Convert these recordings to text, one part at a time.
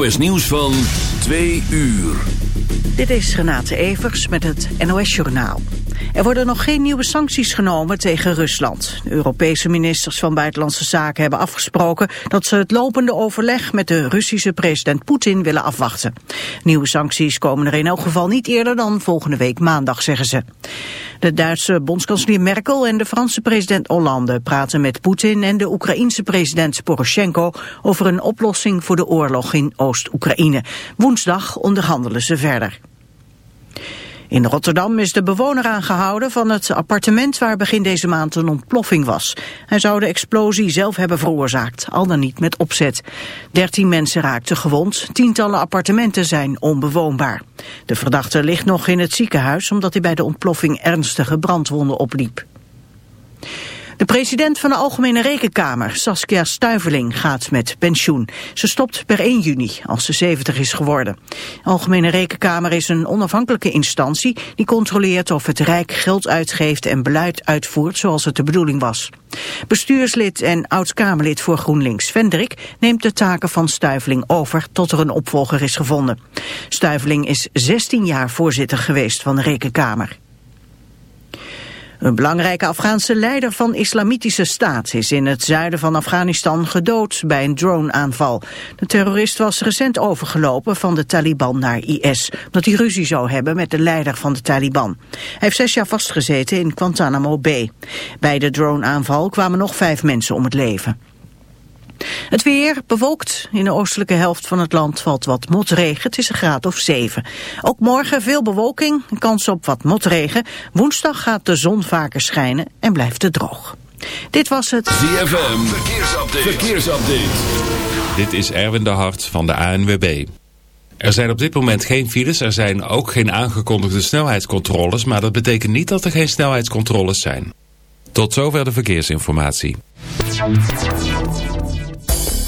NOS nieuws van 2 uur. Dit is Renate Evers met het NOS Journaal. Er worden nog geen nieuwe sancties genomen tegen Rusland. De Europese ministers van Buitenlandse Zaken hebben afgesproken dat ze het lopende overleg met de Russische president Poetin willen afwachten. Nieuwe sancties komen er in elk geval niet eerder dan volgende week maandag, zeggen ze. De Duitse bondskanselier Merkel en de Franse president Hollande praten met Poetin en de Oekraïense president Poroshenko over een oplossing voor de oorlog in Oost-Oekraïne. Woensdag onderhandelen ze verder. In Rotterdam is de bewoner aangehouden van het appartement waar begin deze maand een ontploffing was. Hij zou de explosie zelf hebben veroorzaakt, al dan niet met opzet. Dertien mensen raakten gewond, tientallen appartementen zijn onbewoonbaar. De verdachte ligt nog in het ziekenhuis omdat hij bij de ontploffing ernstige brandwonden opliep. De president van de Algemene Rekenkamer, Saskia Stuiveling, gaat met pensioen. Ze stopt per 1 juni, als ze 70 is geworden. De Algemene Rekenkamer is een onafhankelijke instantie... die controleert of het Rijk geld uitgeeft en beleid uitvoert zoals het de bedoeling was. Bestuurslid en oud-Kamerlid voor GroenLinks, Vendrik, neemt de taken van Stuiveling over tot er een opvolger is gevonden. Stuiveling is 16 jaar voorzitter geweest van de Rekenkamer. Een belangrijke Afghaanse leider van islamitische staat is in het zuiden van Afghanistan gedood bij een droneaanval. De terrorist was recent overgelopen van de Taliban naar IS, omdat hij ruzie zou hebben met de leider van de Taliban. Hij heeft zes jaar vastgezeten in Guantanamo Bay. Bij de droneaanval kwamen nog vijf mensen om het leven. Het weer bewolkt. In de oostelijke helft van het land valt wat motregen. Het is een graad of 7. Ook morgen veel bewolking, een kans op wat motregen. Woensdag gaat de zon vaker schijnen en blijft het droog. Dit was het ZFM. Verkeersupdate. Verkeersupdate. Dit is Erwin de Hart van de ANWB. Er zijn op dit moment geen files, er zijn ook geen aangekondigde snelheidscontroles... maar dat betekent niet dat er geen snelheidscontroles zijn. Tot zover de verkeersinformatie.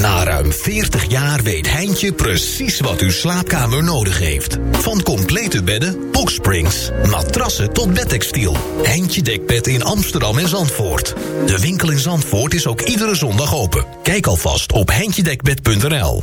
Na ruim 40 jaar weet Heintje precies wat uw slaapkamer nodig heeft. Van complete bedden, boxsprings, matrassen tot bedtextiel. Heintje Dekbed in Amsterdam en Zandvoort. De winkel in Zandvoort is ook iedere zondag open. Kijk alvast op heintjedekbed.nl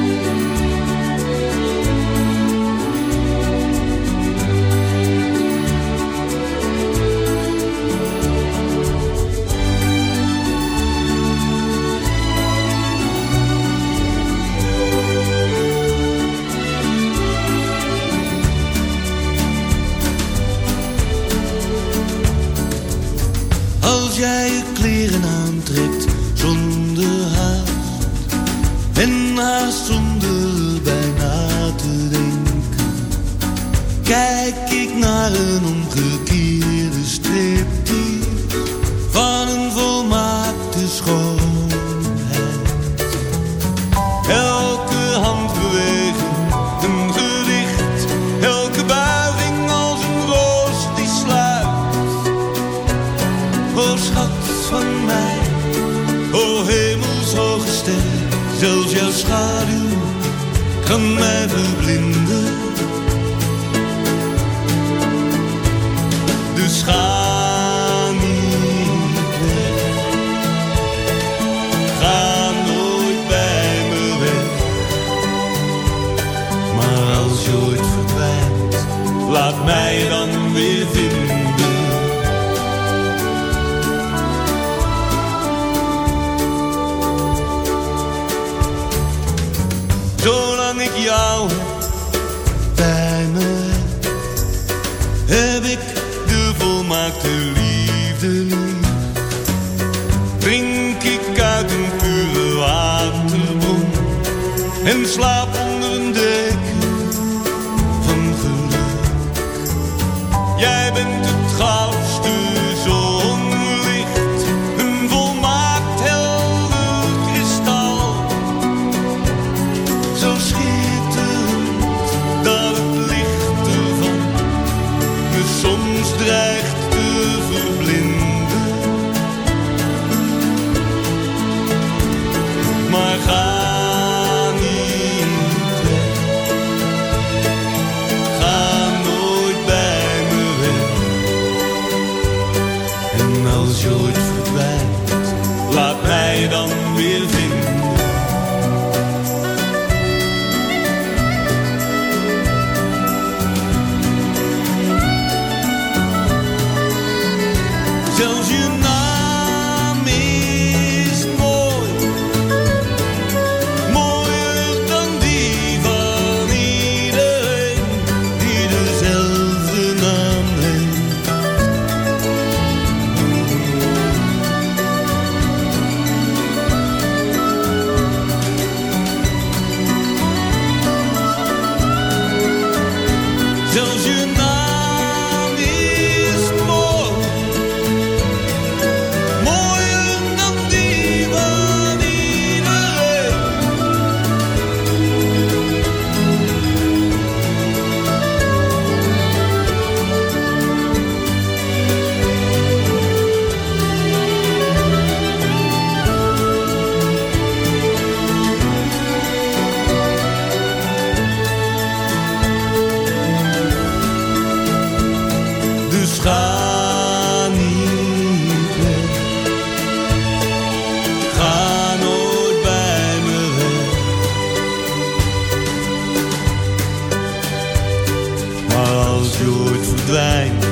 Je ooit verdwijnt,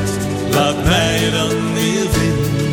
laat mij dan weer vinden.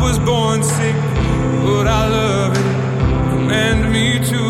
was born sick, but I love it. Command me to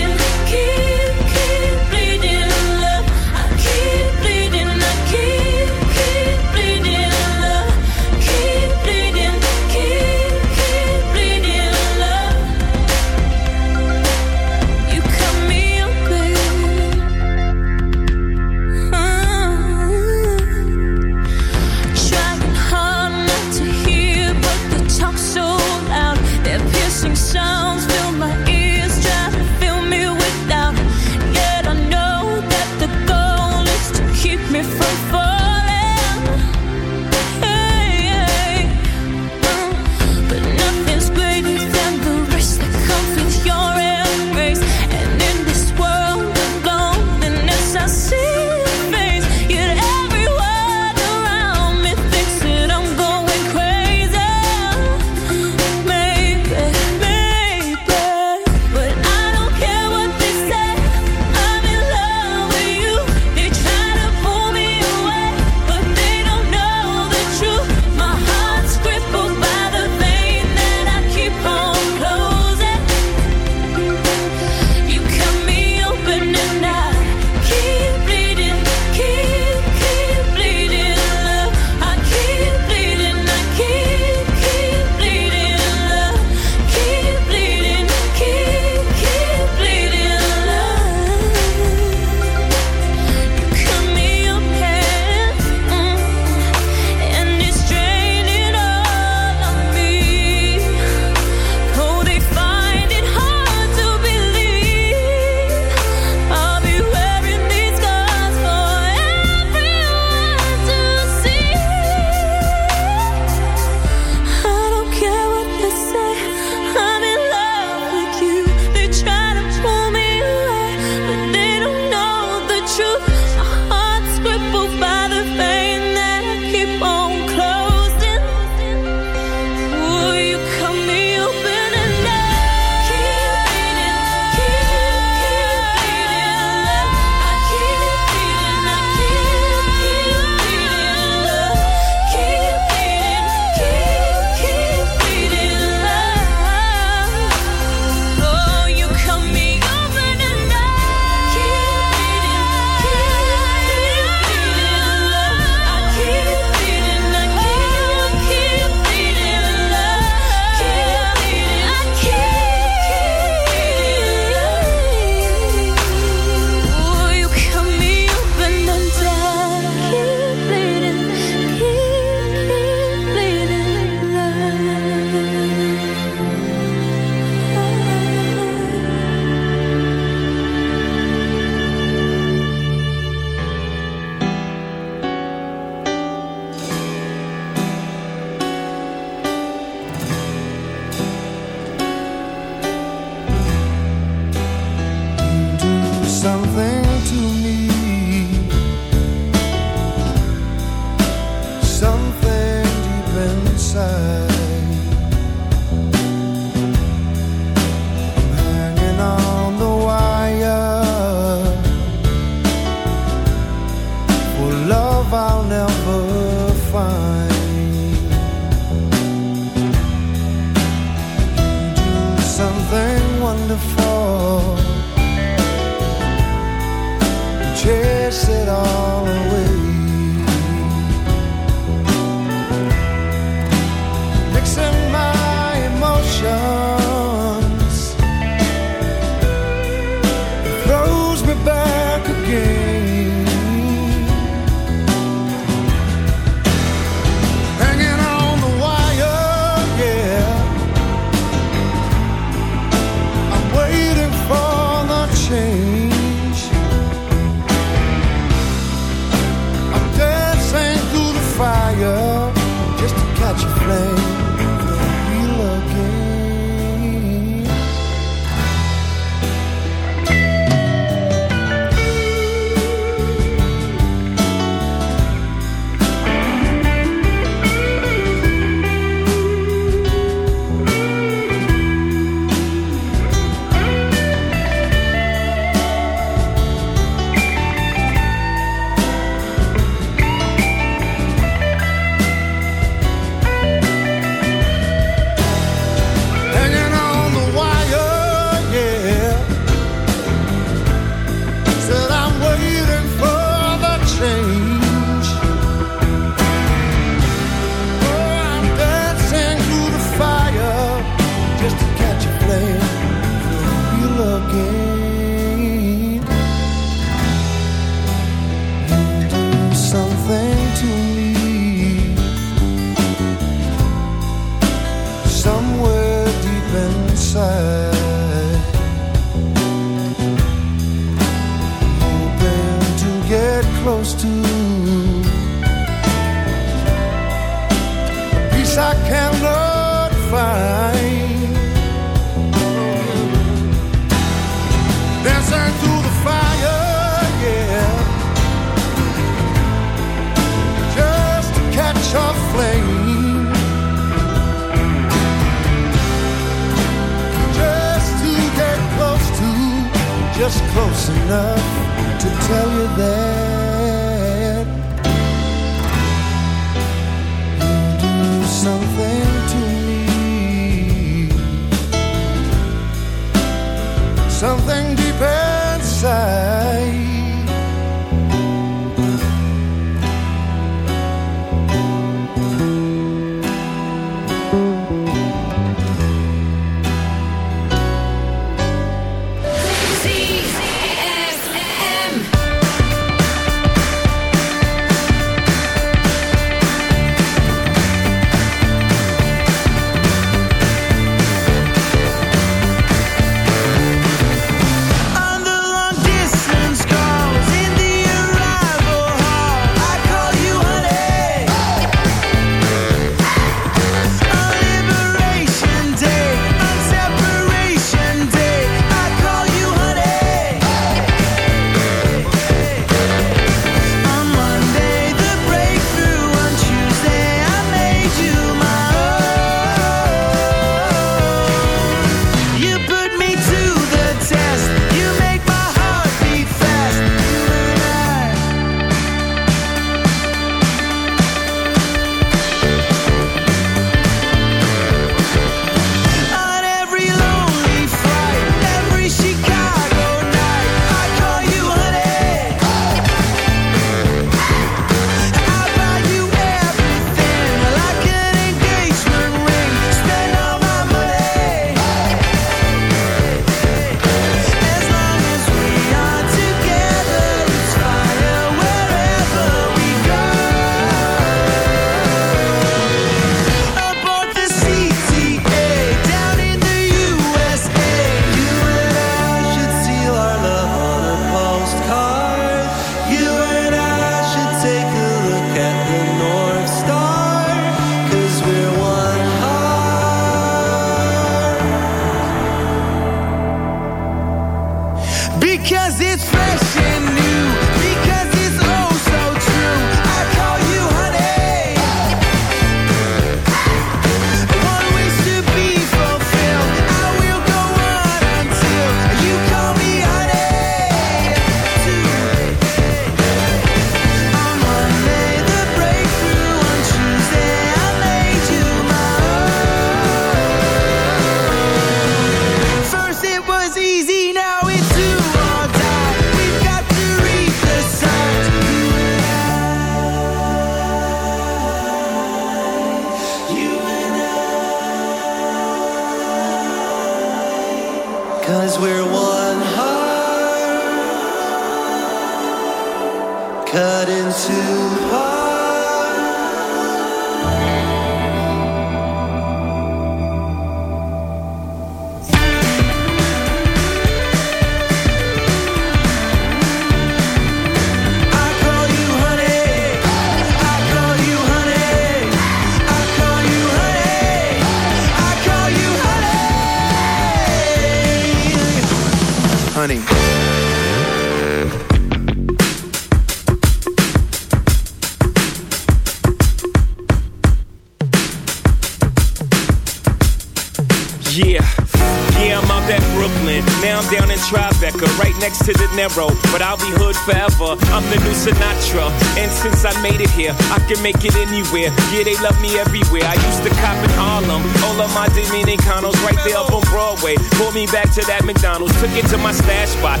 since I made it here. I can make it anywhere. Yeah, they love me everywhere. I used to cop in Harlem. All of my Dominicanos right there up on Broadway. Pulled me back to that McDonald's. Took it to my stash spot,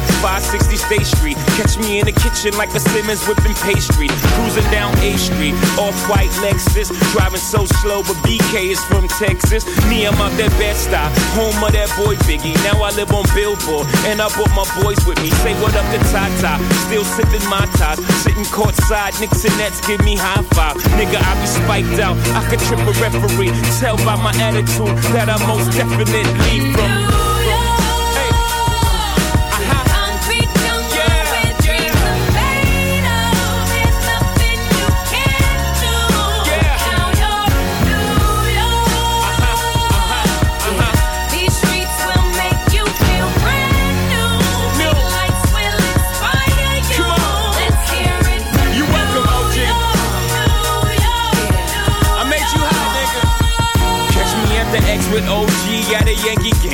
560 State Street. Catch me in the kitchen like a Simmons whipping pastry. Cruising down A Street, off white Lexus. Driving so slow, but BK is from Texas. Me, I'm out that bed stop, home of that boy Biggie. Now I live on Billboard, and I brought my boys with me. Say what up to Tata, still sipping my ties. Sitting courtside, Knicks and Nets give me high five. Nigga, I be spiked out, I could trip a referee. Tell by my attitude that I most definitely from. Yankee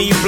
the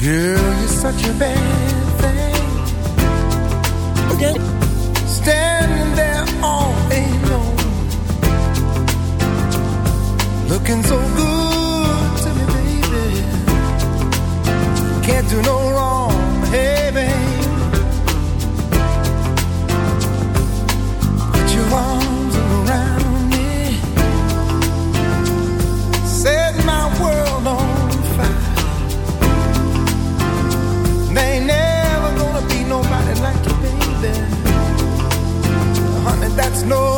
Girl, you're such a bad thing. Again, standing there all alone, looking so good to me, baby. Can't do no wrong. that's no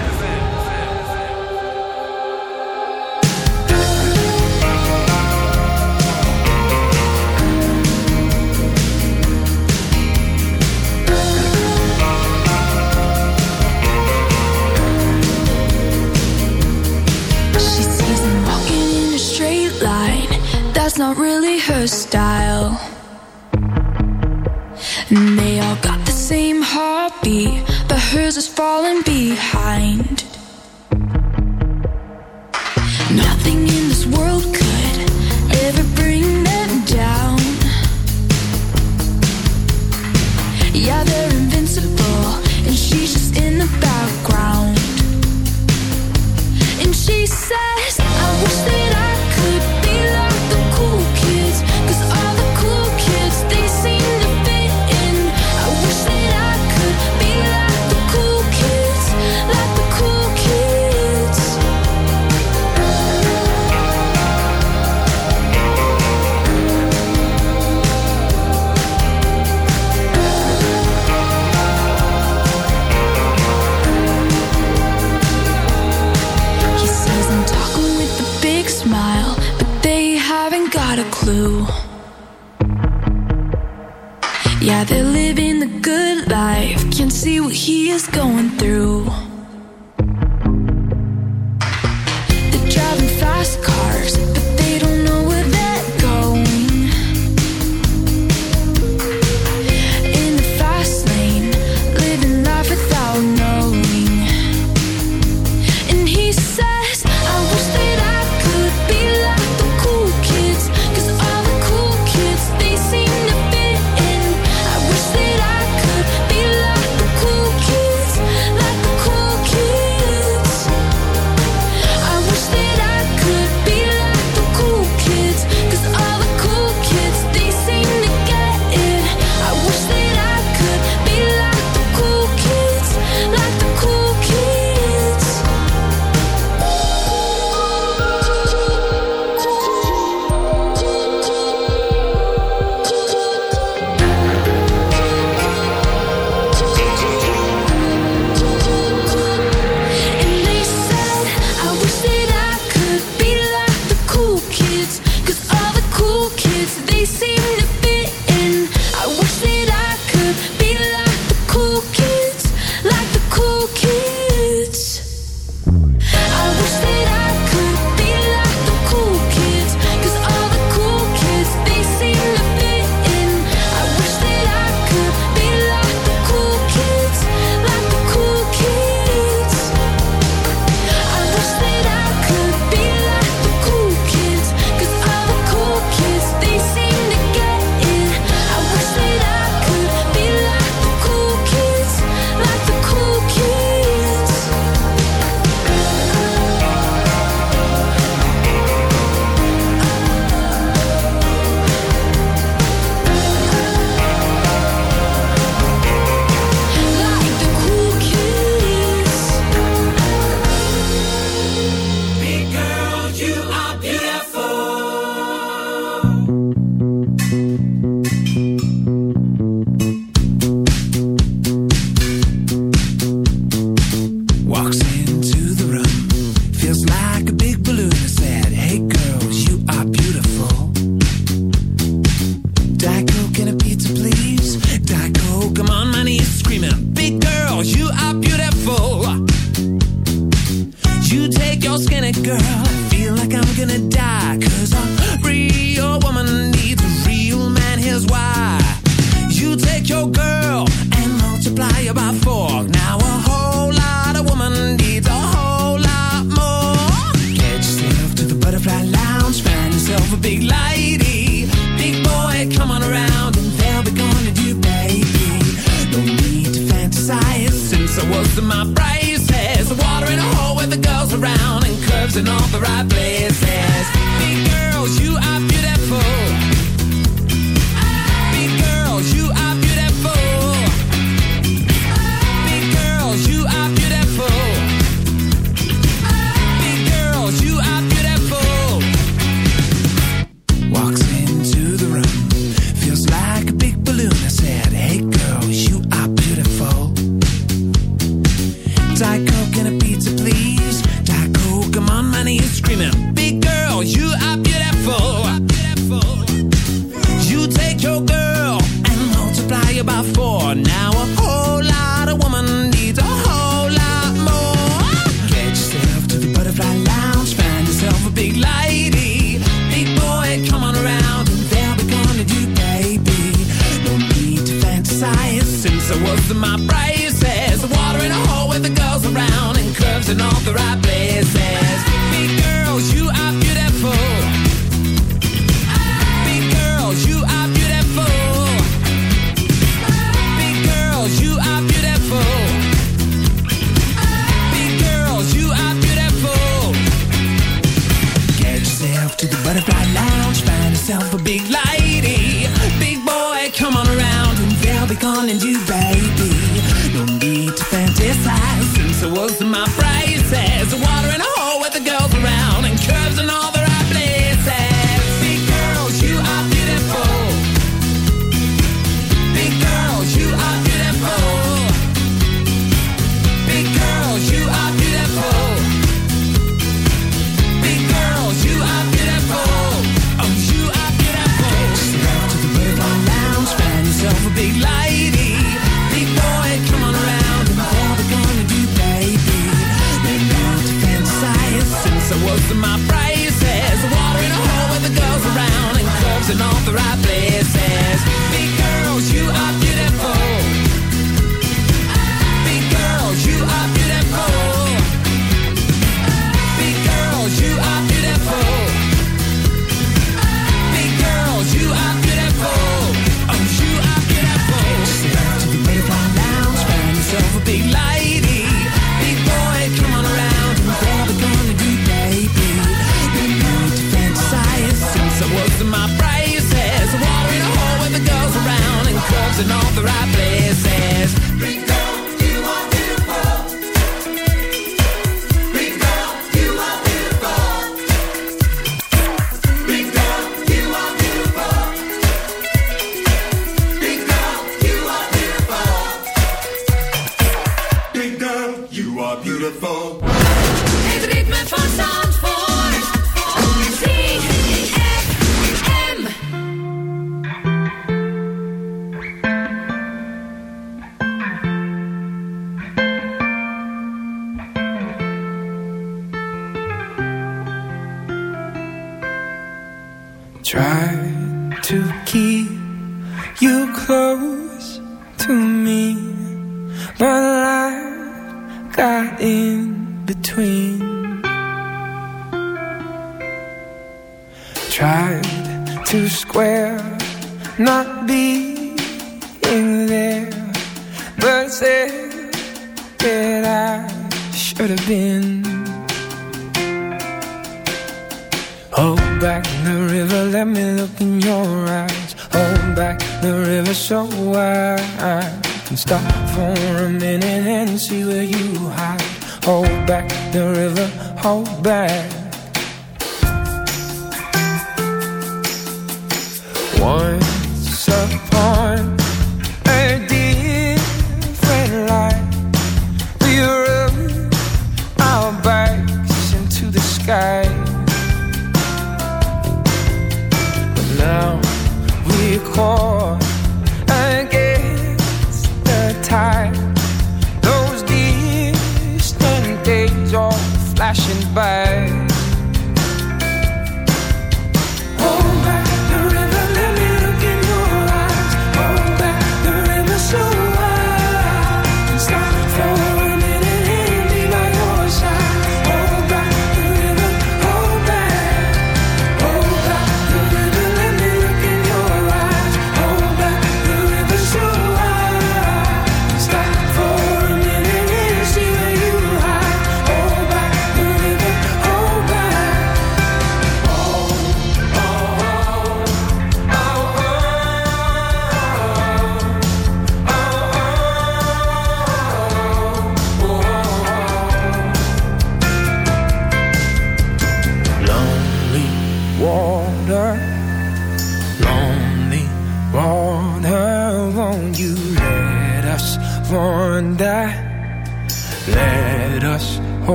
the right place.